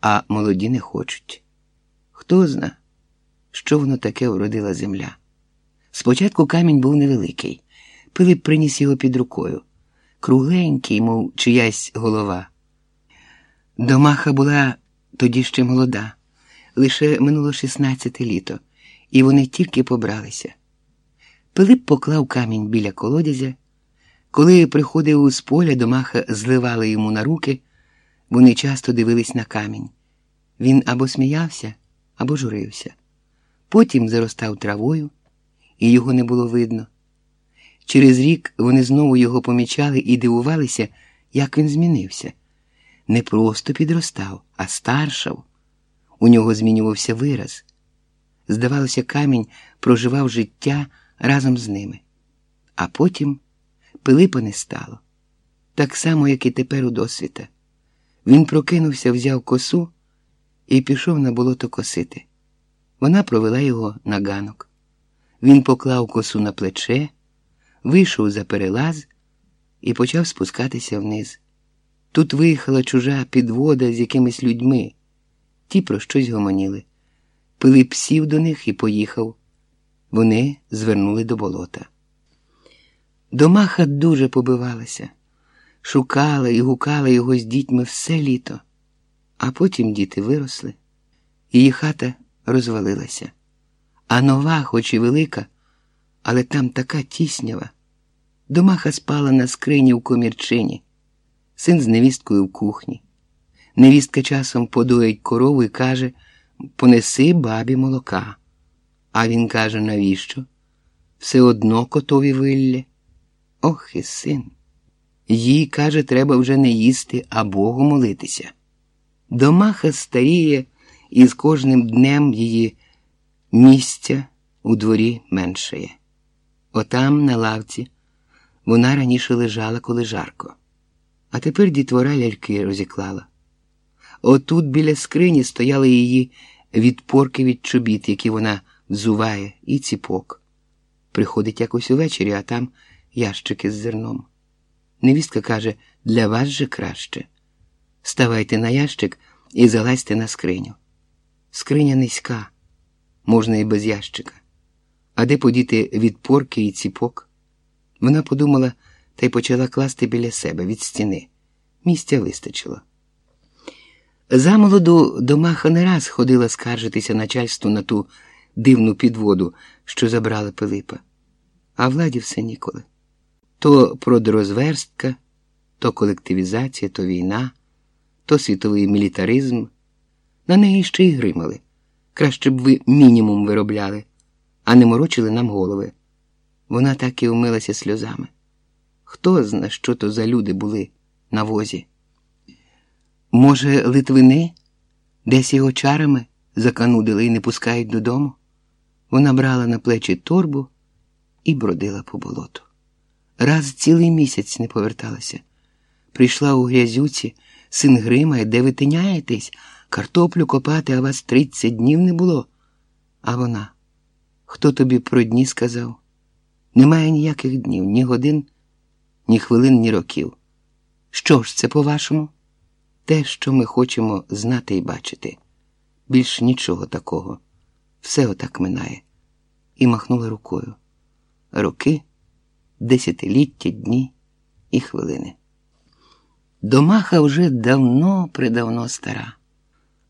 а молоді не хочуть. Хто зна, що воно таке вродила земля. Спочатку камінь був невеликий. Пилип приніс його під рукою, кругленький, мов чиясь голова. Домаха була тоді ще молода, лише минуло шістнадцяте літо, і вони тільки побралися. Пилип поклав камінь біля колодязя. Коли приходив з поля, домаха зливали йому на руки, вони часто дивились на камінь. Він або сміявся, або журився. Потім заростав травою, і його не було видно. Через рік вони знову його помічали і дивувалися, як він змінився. Не просто підростав, а старшав. У нього змінювався вираз. Здавалося, камінь проживав життя разом з ними. А потім Пилипа не стало. Так само, як і тепер у досвіта. Він прокинувся, взяв косу і пішов на болото косити. Вона провела його на ганок. Він поклав косу на плече, вийшов за перелаз і почав спускатися вниз. Тут виїхала чужа підвода з якимись людьми. Ті про щось гомоніли. Пилип сів до них і поїхав. Вони звернули до болота. Домаха дуже побивалася, шукала і гукала його з дітьми все літо, а потім діти виросли, її хата розвалилася. А нова, хоч і велика, але там така тіснява. Домаха спала на скрині в комірчині, син з невісткою в кухні. Невістка часом подоїть корову і каже понеси бабі молока. А він каже, навіщо? Все одно котові виллє. Ох і син. Їй, каже, треба вже не їсти, а Богу молитися. Домаха старіє, і з кожним днем її місця у дворі меншає. Отам, на лавці, вона раніше лежала, коли жарко, а тепер дітвора ляльки розіклала. Отут біля скрині стояли її відпорки від чобіт, які вона взуває, і ціпок. Приходить якось увечері, а там ящики з зерном. Невістка каже, для вас же краще. Ставайте на ящик і залазьте на скриню. Скриня низька, можна і без ящика. А де подіти відпорки і ціпок? Вона подумала та й почала класти біля себе від стіни. Місця вистачило. Замолоду домаха не раз ходила скаржитися начальству на ту дивну підводу, що забрали Пилипа, а владі все ніколи. То продорозверстка, то колективізація, то війна, то світовий мілітаризм. На неї ще й гримали. Краще б ви мінімум виробляли, а не морочили нам голови. Вона так і вмилася сльозами. Хто зна, що то за люди були на возі? Може, Литвини десь його чарами заканудили і не пускають додому? Вона брала на плечі торбу і бродила по болоту. Раз цілий місяць не поверталася. Прийшла у грязюці, син гримає, де ви тиняєтесь, картоплю копати, а вас тридцять днів не було. А вона, хто тобі про дні сказав? Немає ніяких днів, ні годин, ні хвилин, ні років. Що ж це, по-вашому? Те, що ми хочемо знати і бачити. Більш нічого такого. Все отак минає. І махнула рукою. Роки, десятиліття, дні і хвилини. Домаха вже давно придавно стара.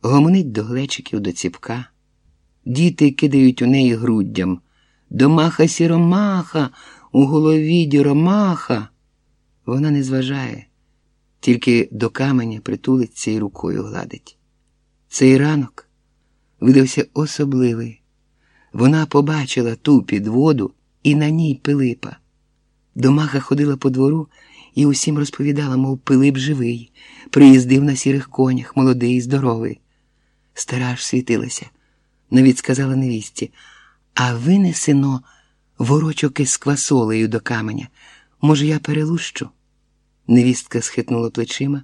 Гомонить до глечиків до ціпка. Діти кидають у неї груддям. Домаха сіромаха, у голові дюромаха. Вона не зважає, тільки до каменя притулиться і рукою гладить. Цей ранок видався особливий. Вона побачила ту підводу і на ній Пилипа. Домаха ходила по двору і усім розповідала, мов Пилип живий, приїздив на сірих конях, молодий, здоровий. Стара ж світилася, навіть сказала невісті, а винесено ворочок із квасолею до каменя. Може, я перелущу? Невістка схитнула плечима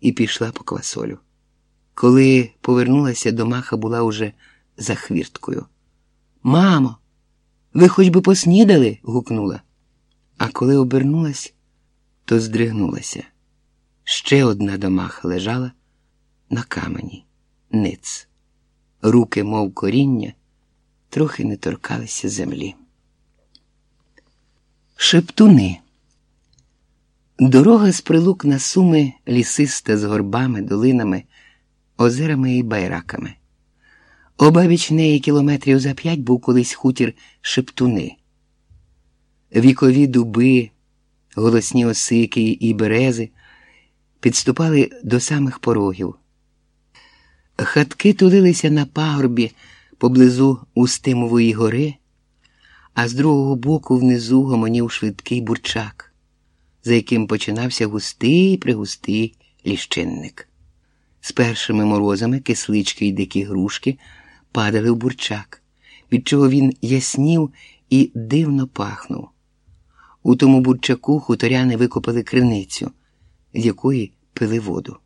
і пішла по квасолю. Коли повернулася, домаха була уже за хвірткою. Мамо, ви хоч би поснідали? гукнула. А коли обернулась, то здригнулася. Ще одна домаха лежала на камені, ниц. Руки, мов коріння, трохи не торкалися землі. Шептуни. Дорога з прилук на суми лісиста з горбами, долинами, озерами і байраками. Обабіч неї кілометрів за п'ять був колись хутір Шептуни. Вікові дуби, голосні осики і берези підступали до самих порогів. Хатки тулилися на пагорбі поблизу Устимової гори, а з другого боку внизу гомонів швидкий бурчак, за яким починався густий пригустий ліщинник. З першими морозами кислички й дикі грушки падали в бурчак, від чого він яснів і дивно пахнув. У тому бурчаку хуторяни викопали криницю, з якої пили воду.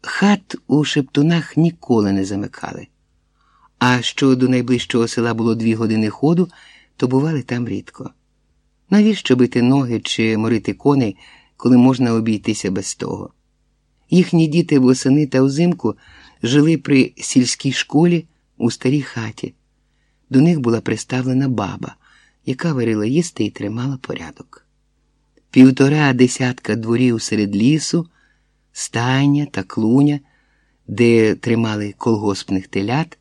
Хат у шептунах ніколи не замикали, а що до найближчого села було дві години ходу, то бували там рідко. Навіщо бити ноги чи морити коней, коли можна обійтися без того? Їхні діти восени та взимку жили при сільській школі у старій хаті. До них була приставлена баба, яка варила їсти і тримала порядок. Півтора десятка дворів серед лісу, стайня та клуня, де тримали колгоспних телят,